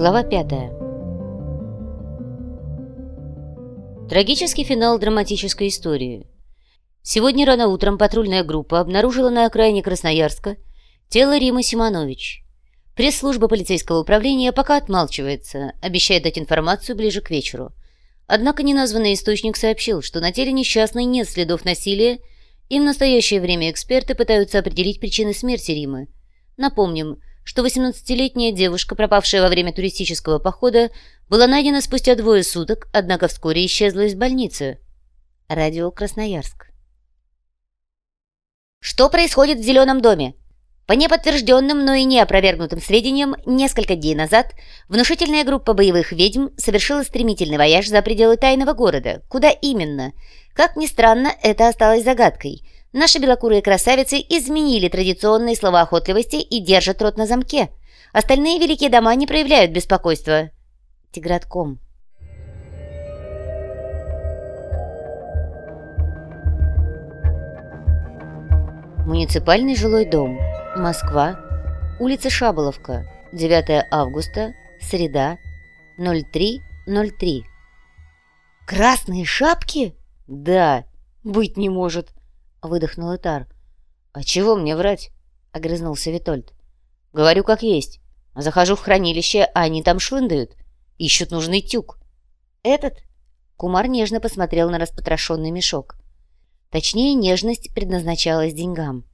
Глава 5 Трагический финал драматической истории. Сегодня рано утром патрульная группа обнаружила на окраине Красноярска тело Римы Симонович. Пресс-служба полицейского управления пока отмалчивается, обещая дать информацию ближе к вечеру. Однако неназванный источник сообщил, что на теле несчастной нет следов насилия, и в настоящее время эксперты пытаются определить причины смерти Римы. Напомним, что 18-летняя девушка, пропавшая во время туристического похода, была найдена спустя двое суток, однако вскоре исчезла из больницы. Радио Красноярск. Что происходит в Зеленом доме? По неподтвержденным, но и неопровергнутым сведениям, несколько дней назад внушительная группа боевых ведьм совершила стремительный вояж за пределы тайного города. Куда именно? Как ни странно, это осталось загадкой. Наши белокурые красавицы изменили традиционные слова охотливости и держат рот на замке. Остальные великие дома не проявляют беспокойства. Тигратком. Муниципальный жилой дом. Москва. Улица Шаболовка. 9 августа. Среда. 03.03. «Красные шапки?» «Да, быть не может», — выдохнул Этар. «А чего мне врать?» — огрызнулся Витольд. «Говорю как есть. Захожу в хранилище, а они там шлындают. Ищут нужный тюк». «Этот?» Кумар нежно посмотрел на распотрошенный мешок. Точнее, нежность предназначалась деньгам.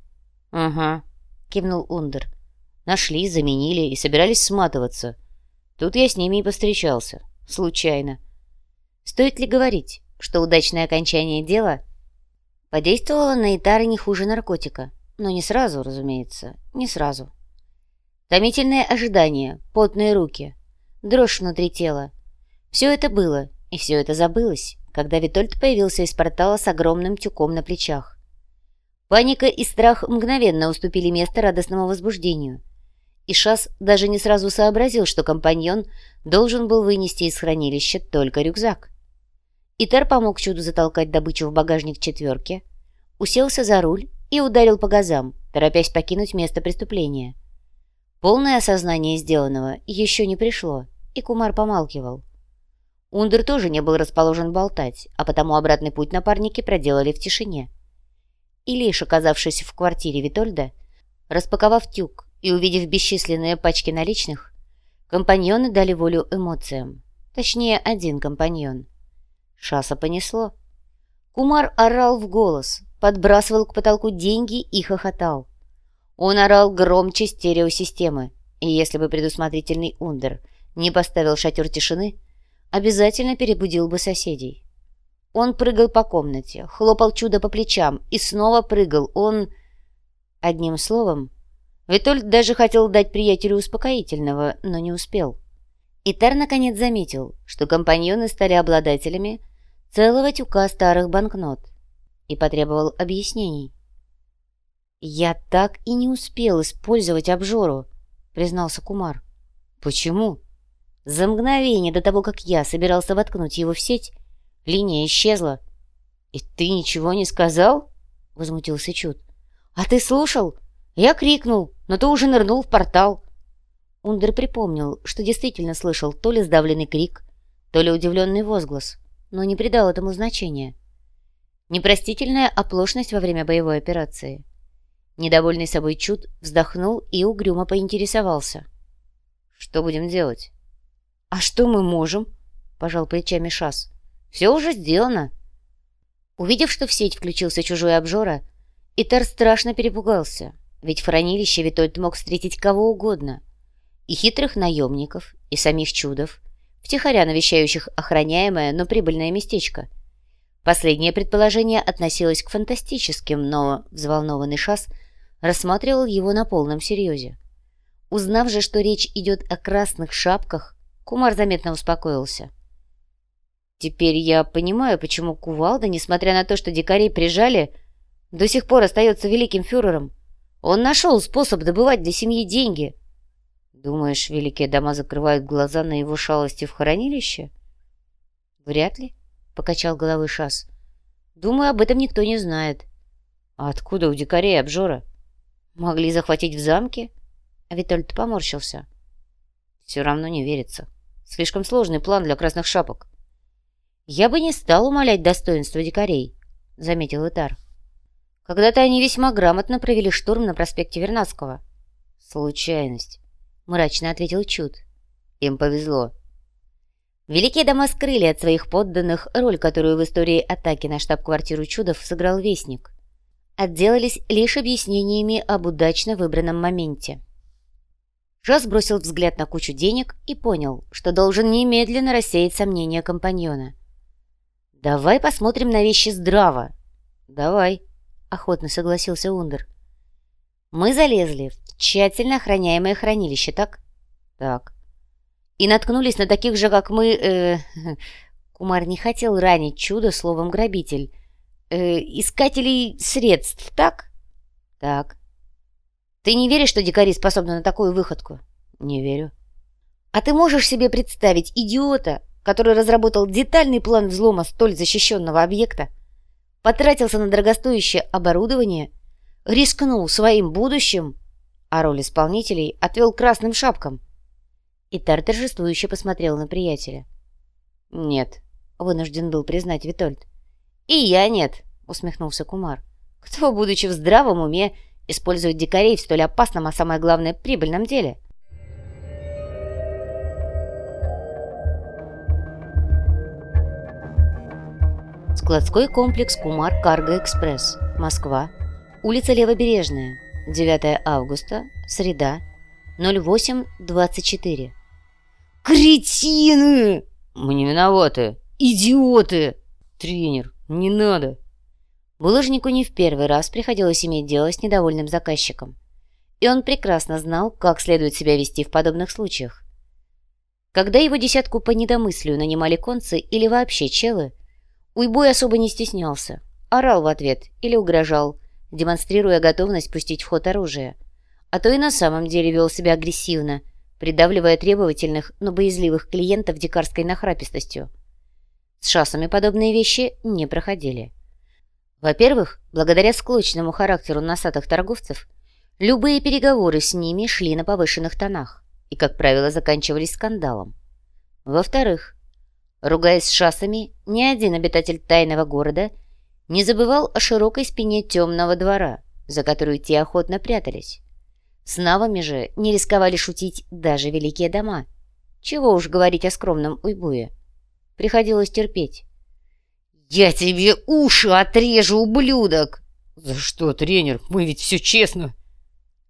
«Ага», — кивнул Ундер. «Нашли, заменили и собирались сматываться. Тут я с ними и постречался. Случайно. Стоит ли говорить, что удачное окончание дела подействовало на Итара не хуже наркотика? Но не сразу, разумеется, не сразу. Томительное ожидание, потные руки, дрожь внутри тела. Все это было, и все это забылось, когда Витольд появился из портала с огромным тюком на плечах. Паника и страх мгновенно уступили место радостному возбуждению. И Шас даже не сразу сообразил, что компаньон должен был вынести из хранилища только рюкзак. Итер помог чуду затолкать добычу в багажник четверки, уселся за руль и ударил по газам, торопясь покинуть место преступления. Полное осознание сделанного еще не пришло, и Кумар помалкивал. Ундер тоже не был расположен болтать, а потому обратный путь напарники проделали в тишине. И лишь оказавшись в квартире Витольда, распаковав тюк и увидев бесчисленные пачки наличных, компаньоны дали волю эмоциям. Точнее, один компаньон. Шаса понесло. Кумар орал в голос, подбрасывал к потолку деньги и хохотал. Он орал громче стереосистемы, и если бы предусмотрительный Ундер не поставил шатер тишины, обязательно перебудил бы соседей. Он прыгал по комнате, хлопал чудо по плечам и снова прыгал. Он... Одним словом, Витольд даже хотел дать приятелю успокоительного, но не успел. Итар наконец заметил, что компаньоны стали обладателями целого тюка старых банкнот и потребовал объяснений. «Я так и не успел использовать обжору», — признался Кумар. «Почему?» «За мгновение до того, как я собирался воткнуть его в сеть, Линия исчезла. «И ты ничего не сказал?» — возмутился Чуд. «А ты слушал? Я крикнул, но ты уже нырнул в портал». Ундер припомнил, что действительно слышал то ли сдавленный крик, то ли удивленный возглас, но не придал этому значения. Непростительная оплошность во время боевой операции. Недовольный собой Чуд вздохнул и угрюмо поинтересовался. «Что будем делать?» «А что мы можем?» — пожал плечами Шас. Все уже сделано. Увидев, что в сеть включился чужой обжора, Итар страшно перепугался, ведь в хранилище Витольд мог встретить кого угодно. И хитрых наемников, и самих чудов, втихаря навещающих охраняемое, но прибыльное местечко. Последнее предположение относилось к фантастическим, но взволнованный Шас рассматривал его на полном серьезе. Узнав же, что речь идет о красных шапках, Кумар заметно успокоился. Теперь я понимаю, почему Кувалда, несмотря на то, что дикарей прижали, до сих пор остается великим фюрером. Он нашел способ добывать для семьи деньги. Думаешь, великие дома закрывают глаза на его шалости в хранилище? Вряд ли, — покачал головой Шас. Думаю, об этом никто не знает. А откуда у дикарей обжора? Могли захватить в замке? А Витольд поморщился. Все равно не верится. Слишком сложный план для красных шапок. «Я бы не стал умолять достоинство дикарей», — заметил Итар. «Когда-то они весьма грамотно провели штурм на проспекте Вернадского». «Случайность», — мрачно ответил Чуд. «Им повезло». Великие дома скрыли от своих подданных роль, которую в истории атаки на штаб-квартиру Чудов сыграл Вестник. Отделались лишь объяснениями об удачно выбранном моменте. Жас бросил взгляд на кучу денег и понял, что должен немедленно рассеять сомнения компаньона. «Давай посмотрим на вещи здраво». «Давай», — охотно согласился Ундер. «Мы залезли в тщательно охраняемое хранилище, так?» «Так». «И наткнулись на таких же, как мы...» э, Кумар не хотел ранить чудо словом «грабитель». Э, «Искателей средств, так?» «Так». «Ты не веришь, что дикари способны на такую выходку?» «Не верю». «А ты можешь себе представить идиота, который разработал детальный план взлома столь защищенного объекта, потратился на дорогостоящее оборудование, рискнул своим будущим, а роль исполнителей отвел красным шапкам. Итар торжествующе посмотрел на приятеля. «Нет», — вынужден был признать Витольд. «И я нет», — усмехнулся Кумар. «Кто, будучи в здравом уме, использует дикарей в столь опасном, а самое главное, прибыльном деле?» Складской комплекс «Кумар Карго Экспресс», Москва, улица Левобережная, 9 августа, среда, 08.24. «Кретины!» «Мы не виноваты!» «Идиоты!» «Тренер, не надо!» Булыжнику не в первый раз приходилось иметь дело с недовольным заказчиком, и он прекрасно знал, как следует себя вести в подобных случаях. Когда его десятку по недомыслию нанимали концы или вообще челы, Уйбой особо не стеснялся, орал в ответ или угрожал, демонстрируя готовность пустить в ход оружие, а то и на самом деле вел себя агрессивно, придавливая требовательных, но боязливых клиентов дикарской нахрапистостью. С шассами подобные вещи не проходили. Во-первых, благодаря склочному характеру носатых торговцев, любые переговоры с ними шли на повышенных тонах и, как правило, заканчивались скандалом. Во-вторых, Ругаясь с шассами, ни один обитатель тайного города не забывал о широкой спине темного двора, за которую те охотно прятались. С навами же не рисковали шутить даже великие дома. Чего уж говорить о скромном уйбуе. Приходилось терпеть. «Я тебе уши отрежу, ублюдок!» «За что, тренер? Мы ведь все честно!»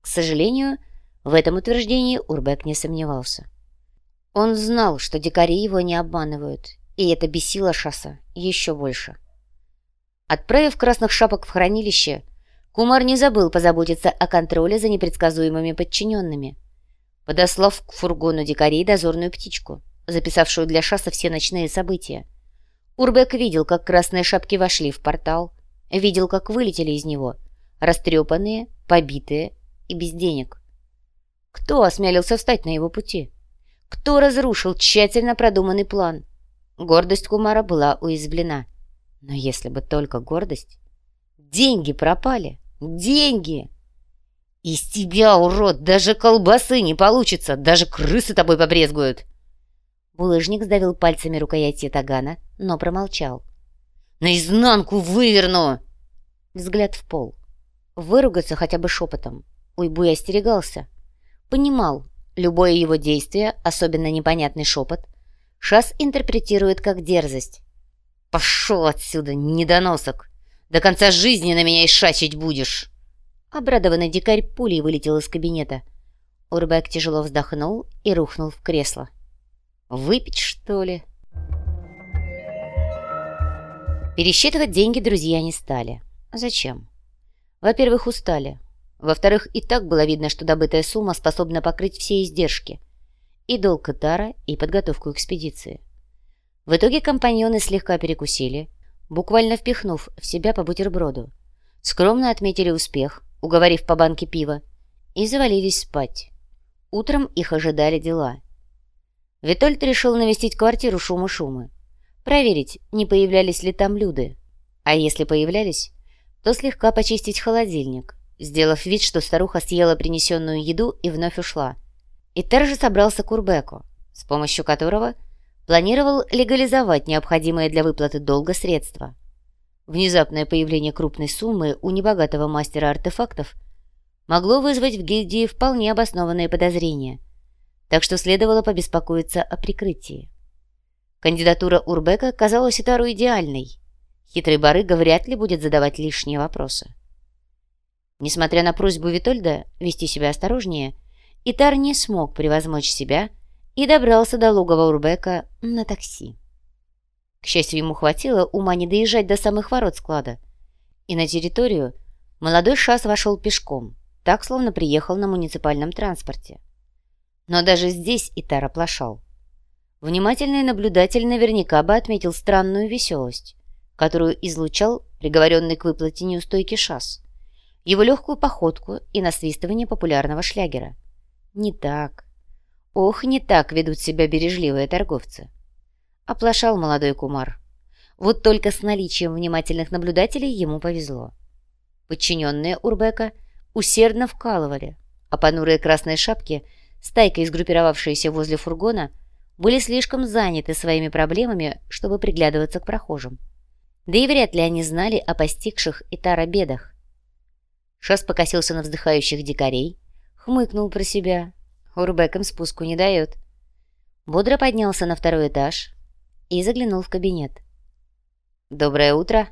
К сожалению, в этом утверждении Урбек не сомневался. Он знал, что дикари его не обманывают, и это бесило Шаса еще больше. Отправив красных шапок в хранилище, Кумар не забыл позаботиться о контроле за непредсказуемыми подчиненными, подослав к фургону дикарей дозорную птичку, записавшую для Шаса все ночные события. Урбек видел, как красные шапки вошли в портал, видел, как вылетели из него, растрепанные, побитые и без денег. Кто осмелился встать на его пути? Кто разрушил тщательно продуманный план? Гордость Кумара была уязвлена. Но если бы только гордость... Деньги пропали! Деньги! Из тебя, урод, даже колбасы не получится, даже крысы тобой побрезгуют. Булыжник сдавил пальцами рукояти тагана, но промолчал. «Наизнанку выверну!» Взгляд в пол. Выругаться хотя бы шепотом. Уйбуй остерегался. Понимал, Любое его действие, особенно непонятный шепот, Шас интерпретирует как дерзость. «Пошел отсюда, недоносок! До конца жизни на меня ишачить будешь!» Обрадованный дикарь пулей вылетел из кабинета. Урбек тяжело вздохнул и рухнул в кресло. «Выпить, что ли?» Пересчитывать деньги друзья не стали. Зачем? Во-первых, устали. Во-вторых, и так было видно, что добытая сумма способна покрыть все издержки. И долг Катара, и подготовку экспедиции. В итоге компаньоны слегка перекусили, буквально впихнув в себя по бутерброду. Скромно отметили успех, уговорив по банке пива, и завалились спать. Утром их ожидали дела. Витольд решил навестить квартиру шумы-шумы, проверить, не появлялись ли там люди, а если появлялись, то слегка почистить холодильник, сделав вид, что старуха съела принесенную еду и вновь ушла. Итар же собрался к Урбеку, с помощью которого планировал легализовать необходимые для выплаты долга средства. Внезапное появление крупной суммы у небогатого мастера артефактов могло вызвать в гильдии вполне обоснованные подозрения, так что следовало побеспокоиться о прикрытии. Кандидатура Урбека казалась Итару идеальной. Хитрый барыга вряд ли будет задавать лишние вопросы. Несмотря на просьбу Витольда вести себя осторожнее, Итар не смог превозмочь себя и добрался до логова Урбека на такси. К счастью, ему хватило ума не доезжать до самых ворот склада, и на территорию молодой шас вошел пешком, так, словно приехал на муниципальном транспорте. Но даже здесь Итар оплошал. Внимательный наблюдатель наверняка бы отметил странную веселость, которую излучал приговоренный к выплате неустойки шас его легкую походку и насвистывание популярного шлягера. Не так. Ох, не так ведут себя бережливые торговцы. Оплошал молодой кумар. Вот только с наличием внимательных наблюдателей ему повезло. Подчиненные Урбека усердно вкалывали, а понурые красные шапки, стайкой сгруппировавшиеся возле фургона, были слишком заняты своими проблемами, чтобы приглядываться к прохожим. Да и вряд ли они знали о постигших Итара бедах. Шас покосился на вздыхающих дикарей, хмыкнул про себя. Урбеком спуску не дает. Бодро поднялся на второй этаж и заглянул в кабинет. «Доброе утро!»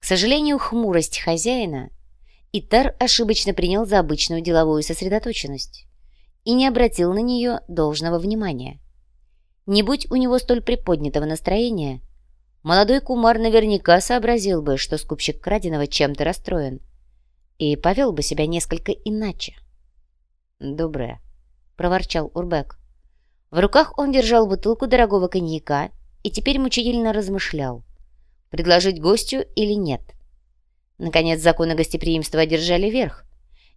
К сожалению, хмурость хозяина Итар ошибочно принял за обычную деловую сосредоточенность и не обратил на нее должного внимания. Не будь у него столь приподнятого настроения, молодой кумар наверняка сообразил бы, что скупщик краденого чем-то расстроен – и повел бы себя несколько иначе. «Доброе», — проворчал Урбек. В руках он держал бутылку дорогого коньяка и теперь мучительно размышлял, предложить гостю или нет. Наконец законы гостеприимства одержали верх,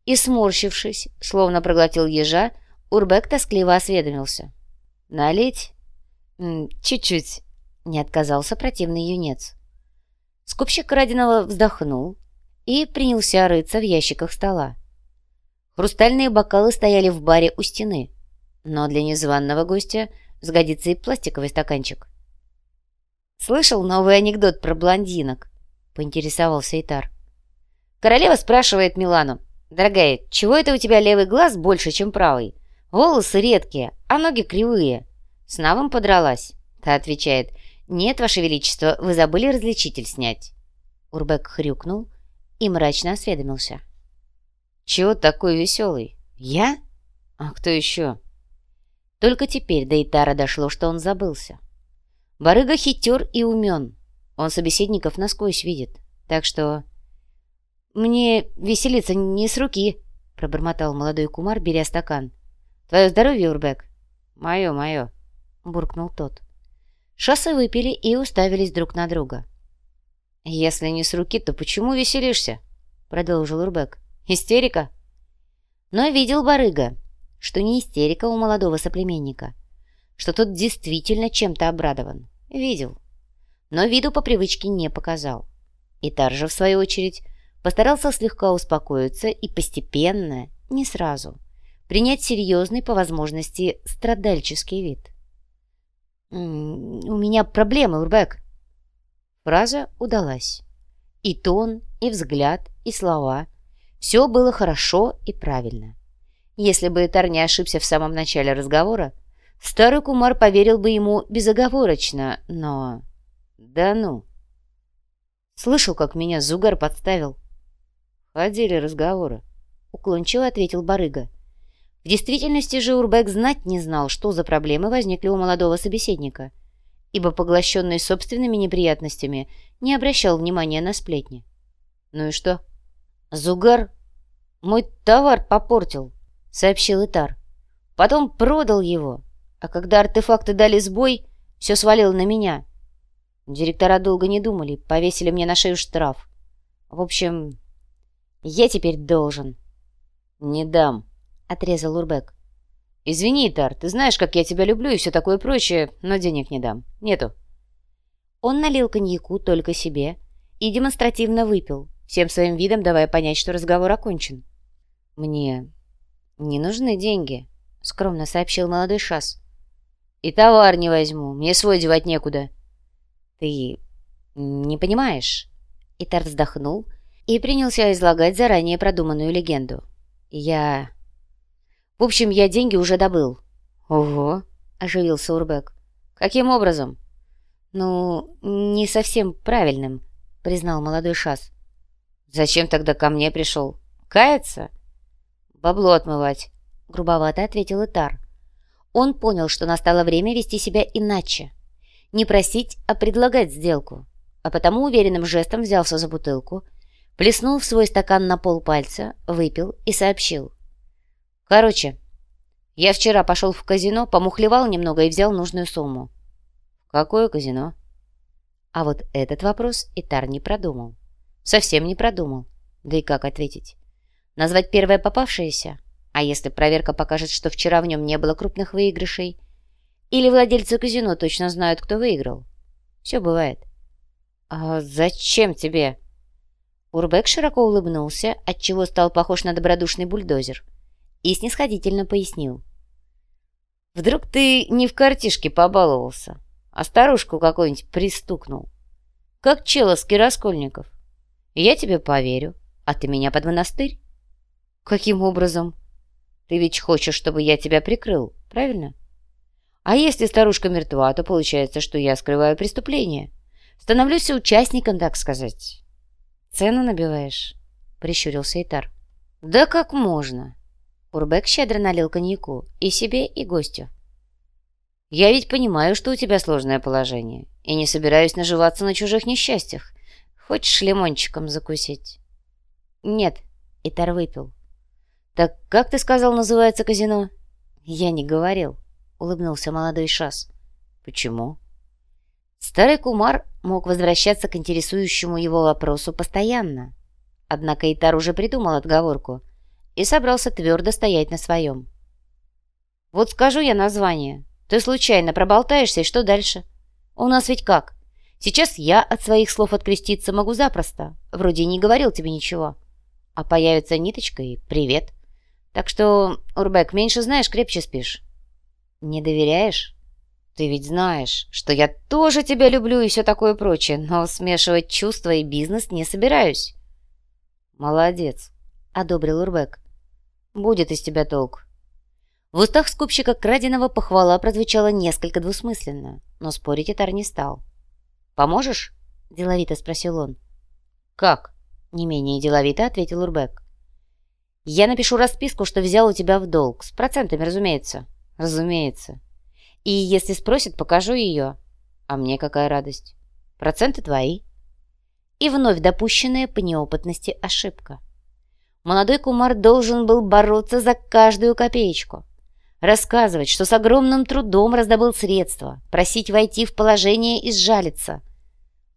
и, сморщившись, словно проглотил ежа, Урбек тоскливо осведомился. «Налить?» «Чуть-чуть», — не отказался противный юнец. Скупщик краденого вздохнул, и принялся рыться в ящиках стола. Хрустальные бокалы стояли в баре у стены, но для незваного гостя сгодится и пластиковый стаканчик. «Слышал новый анекдот про блондинок?» — поинтересовался Итар. Королева спрашивает Милану. «Дорогая, чего это у тебя левый глаз больше, чем правый? Волосы редкие, а ноги кривые. С навом подралась?» Та отвечает. «Нет, Ваше Величество, вы забыли различитель снять». Урбек хрюкнул и мрачно осведомился. «Чего такой веселый? Я? А кто еще?» Только теперь до Итара дошло, что он забылся. Барыга хитер и умен. Он собеседников насквозь видит. Так что... «Мне веселиться не с руки», — пробормотал молодой кумар, беря стакан. «Твое здоровье, Урбек?» «Мое, мое», — буркнул тот. Шоссы выпили и уставились друг на друга. «Если не с руки, то почему веселишься?» — продолжил Урбек. «Истерика?» Но видел барыга, что не истерика у молодого соплеменника, что тот действительно чем-то обрадован. Видел. Но виду по привычке не показал. И Таржа, в свою очередь, постарался слегка успокоиться и постепенно, не сразу, принять серьезный, по возможности, страдальческий вид. «У меня проблемы, Урбек», Фраза удалась. И тон, и взгляд, и слова. Все было хорошо и правильно. Если бы Этар не ошибся в самом начале разговора, старый кумар поверил бы ему безоговорочно, но... Да ну! Слышал, как меня Зугар подставил. Ходили разговоры. Уклончиво ответил барыга. В действительности же Урбек знать не знал, что за проблемы возникли у молодого собеседника — ибо, поглощенный собственными неприятностями, не обращал внимания на сплетни. «Ну и что?» «Зугар мой товар попортил», — сообщил Итар. «Потом продал его, а когда артефакты дали сбой, все свалил на меня. Директора долго не думали, повесили мне на шею штраф. В общем, я теперь должен». «Не дам», — отрезал Урбек. «Извини, Тар, ты знаешь, как я тебя люблю и все такое прочее, но денег не дам. Нету». Он налил коньяку только себе и демонстративно выпил, всем своим видом давая понять, что разговор окончен. «Мне не нужны деньги», — скромно сообщил молодой шас. «И товар не возьму, мне свой девать некуда». «Ты не понимаешь?» Итар вздохнул и принялся излагать заранее продуманную легенду. «Я...» «В общем, я деньги уже добыл». «Ого!» — оживился Урбек. «Каким образом?» «Ну, не совсем правильным», — признал молодой шас. «Зачем тогда ко мне пришел? Каяться?» «Бабло отмывать», — грубовато ответил Итар. Он понял, что настало время вести себя иначе. Не просить, а предлагать сделку. А потому уверенным жестом взялся за бутылку, плеснул в свой стакан на пол пальца, выпил и сообщил. «Короче, я вчера пошел в казино, помухлевал немного и взял нужную сумму». «Какое казино?» А вот этот вопрос Итар не продумал. Совсем не продумал. Да и как ответить? Назвать первое попавшееся? А если проверка покажет, что вчера в нем не было крупных выигрышей? Или владельцы казино точно знают, кто выиграл? Все бывает. «А зачем тебе?» Урбек широко улыбнулся, отчего стал похож на добродушный бульдозер, и снисходительно пояснил. «Вдруг ты не в картишке побаловался, а старушку какую-нибудь пристукнул? Как Человский Раскольников. Я тебе поверю, а ты меня под монастырь?» «Каким образом?» «Ты ведь хочешь, чтобы я тебя прикрыл, правильно?» «А если старушка мертва, то получается, что я скрываю преступление. Становлюсь участником, так сказать». «Цену набиваешь?» — прищурился Итар. «Да как можно?» Урбек щедро налил коньяку и себе, и гостю. «Я ведь понимаю, что у тебя сложное положение, и не собираюсь наживаться на чужих несчастьях. Хочешь лимончиком закусить?» «Нет», — Итар выпил. «Так как ты сказал, называется казино?» «Я не говорил», — улыбнулся молодой шас. «Почему?» Старый кумар мог возвращаться к интересующему его вопросу постоянно. Однако Итар уже придумал отговорку и собрался твердо стоять на своем. «Вот скажу я название. Ты случайно проболтаешься, и что дальше? У нас ведь как? Сейчас я от своих слов откреститься могу запросто. Вроде не говорил тебе ничего. А появится ниточка и привет». Так что, Урбек, меньше знаешь, крепче спишь. Не доверяешь? Ты ведь знаешь, что я тоже тебя люблю и все такое прочее, но смешивать чувства и бизнес не собираюсь. Молодец, одобрил Урбек. Будет из тебя толк. В устах скупщика краденого похвала прозвучала несколько двусмысленно, но спорить Этар не стал. «Поможешь?» – деловито спросил он. «Как?» – не менее деловито ответил Урбек. Я напишу расписку, что взял у тебя в долг. С процентами, разумеется. Разумеется. И если спросят, покажу ее. А мне какая радость. Проценты твои. И вновь допущенная по неопытности ошибка. Молодой кумар должен был бороться за каждую копеечку. Рассказывать, что с огромным трудом раздобыл средства, просить войти в положение и сжалиться.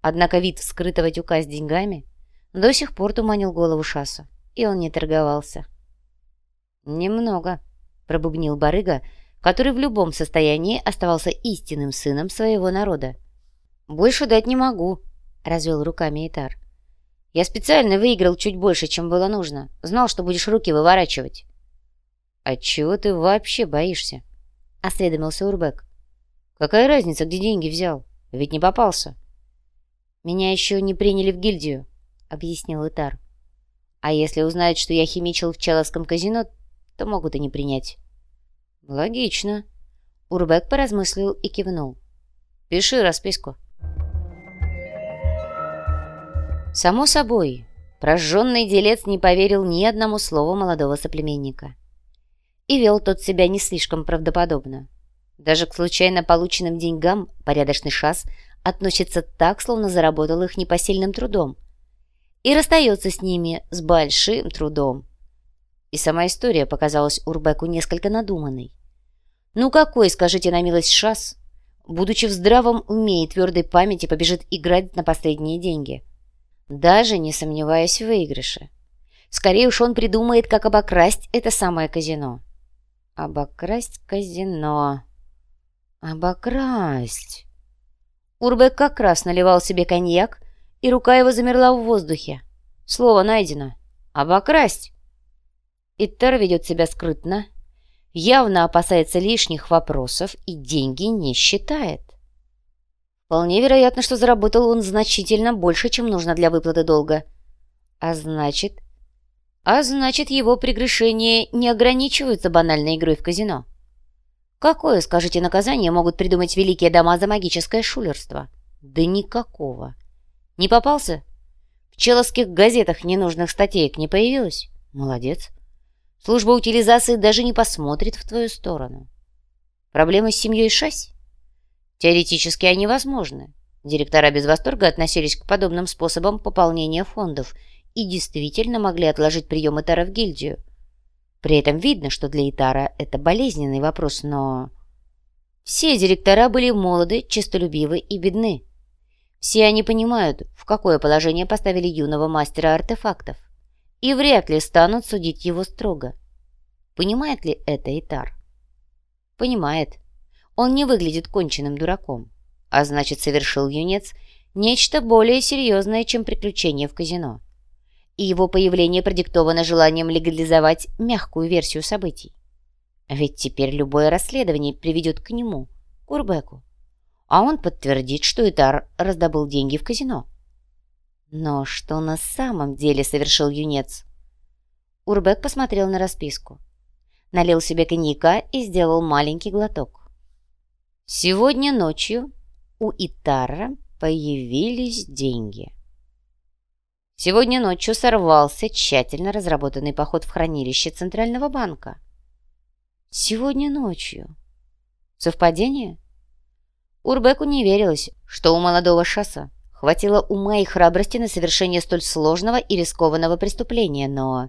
Однако вид вскрытого тюка с деньгами до сих пор туманил голову Шаса и он не торговался. «Немного», — пробубнил барыга, который в любом состоянии оставался истинным сыном своего народа. «Больше дать не могу», — развел руками Итар. «Я специально выиграл чуть больше, чем было нужно. Знал, что будешь руки выворачивать». «Отчего ты вообще боишься?» — осведомился Урбек. «Какая разница, где деньги взял? Ведь не попался». «Меня еще не приняли в гильдию», — объяснил Итар. А если узнают, что я химичил в Человском казино, то могут и не принять. Логично. Урбек поразмыслил и кивнул. Пиши расписку. Само собой, прожженный делец не поверил ни одному слову молодого соплеменника. И вел тот себя не слишком правдоподобно. Даже к случайно полученным деньгам порядочный шас относится так, словно заработал их непосильным трудом – и расстается с ними с большим трудом. И сама история показалась Урбеку несколько надуманной. Ну какой, скажите на милость, шас, будучи в здравом уме и твердой памяти, побежит играть на последние деньги? Даже не сомневаясь в выигрыше. Скорее уж он придумает, как обокрасть это самое казино. Обокрасть казино. Обокрасть. Урбек как раз наливал себе коньяк, и рука его замерла в воздухе. Слово найдено. Обокрасть. Иттер ведет себя скрытно, явно опасается лишних вопросов и деньги не считает. Вполне вероятно, что заработал он значительно больше, чем нужно для выплаты долга. А значит... А значит, его прегрешения не ограничиваются банальной игрой в казино. Какое, скажите, наказание могут придумать великие дома за магическое шулерство? Да никакого. Не попался? В человских газетах ненужных статеек не появилось? Молодец. Служба утилизации даже не посмотрит в твою сторону. Проблемы с семьей Шась? Теоретически они возможны. Директора без восторга относились к подобным способам пополнения фондов и действительно могли отложить прием Итара в гильдию. При этом видно, что для Итара это болезненный вопрос, но... Все директора были молоды, честолюбивы и бедны. Все они понимают, в какое положение поставили юного мастера артефактов и вряд ли станут судить его строго. Понимает ли это Итар? Понимает. Он не выглядит конченным дураком, а значит, совершил юнец нечто более серьезное, чем приключение в казино. И его появление продиктовано желанием легализовать мягкую версию событий. Ведь теперь любое расследование приведет к нему, Урбеку. А он подтвердит, что Итар раздобыл деньги в казино. Но что на самом деле совершил юнец? Урбек посмотрел на расписку. Налил себе коньяка и сделал маленький глоток. Сегодня ночью у Итара появились деньги. Сегодня ночью сорвался тщательно разработанный поход в хранилище Центрального банка. Сегодня ночью. Совпадение? Урбеку не верилось, что у молодого шосса Хватило ума и храбрости на совершение столь сложного и рискованного преступления, но...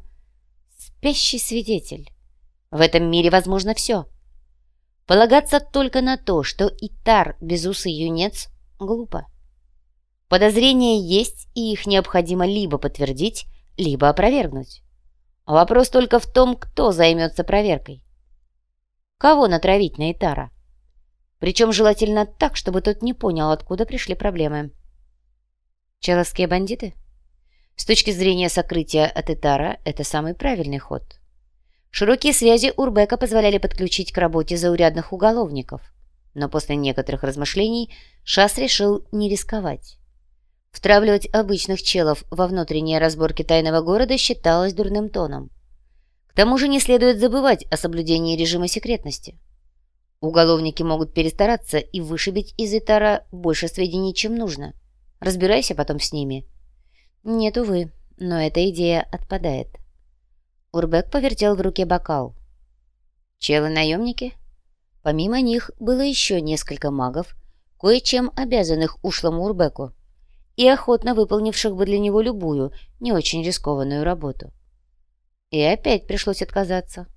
Спящий свидетель. В этом мире возможно все. Полагаться только на то, что Итар, безусый юнец, глупо. Подозрения есть, и их необходимо либо подтвердить, либо опровергнуть. Вопрос только в том, кто займется проверкой. Кого натравить на Итара? Причем желательно так, чтобы тот не понял, откуда пришли проблемы. Человские бандиты? С точки зрения сокрытия от Этара, это самый правильный ход. Широкие связи Урбека позволяли подключить к работе заурядных уголовников. Но после некоторых размышлений Шас решил не рисковать. Втравливать обычных челов во внутренние разборки тайного города считалось дурным тоном. К тому же не следует забывать о соблюдении режима секретности. Уголовники могут перестараться и вышибить из Итара больше сведений, чем нужно – Разбирайся потом с ними». «Нет, увы, но эта идея отпадает». Урбек повертел в руке бокал. «Челы-наемники?» Помимо них было еще несколько магов, кое-чем обязанных ушлому Урбеку и охотно выполнивших бы для него любую, не очень рискованную работу. И опять пришлось отказаться.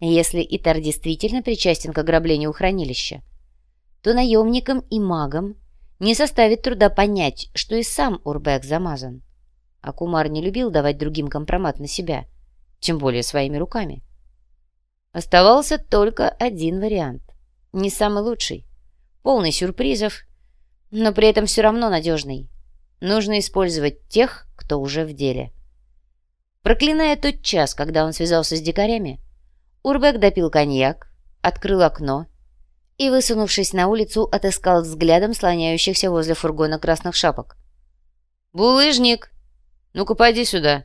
Если Итар действительно причастен к ограблению хранилища, то наемникам и магам не составит труда понять, что и сам Урбек замазан. А Кумар не любил давать другим компромат на себя, тем более своими руками. Оставался только один вариант. Не самый лучший. Полный сюрпризов, но при этом все равно надежный. Нужно использовать тех, кто уже в деле. Проклиная тот час, когда он связался с дикарями, Урбек допил коньяк, открыл окно и, высунувшись на улицу, отыскал взглядом слоняющихся возле фургона красных шапок. «Булыжник! Ну-ка, пойди сюда!»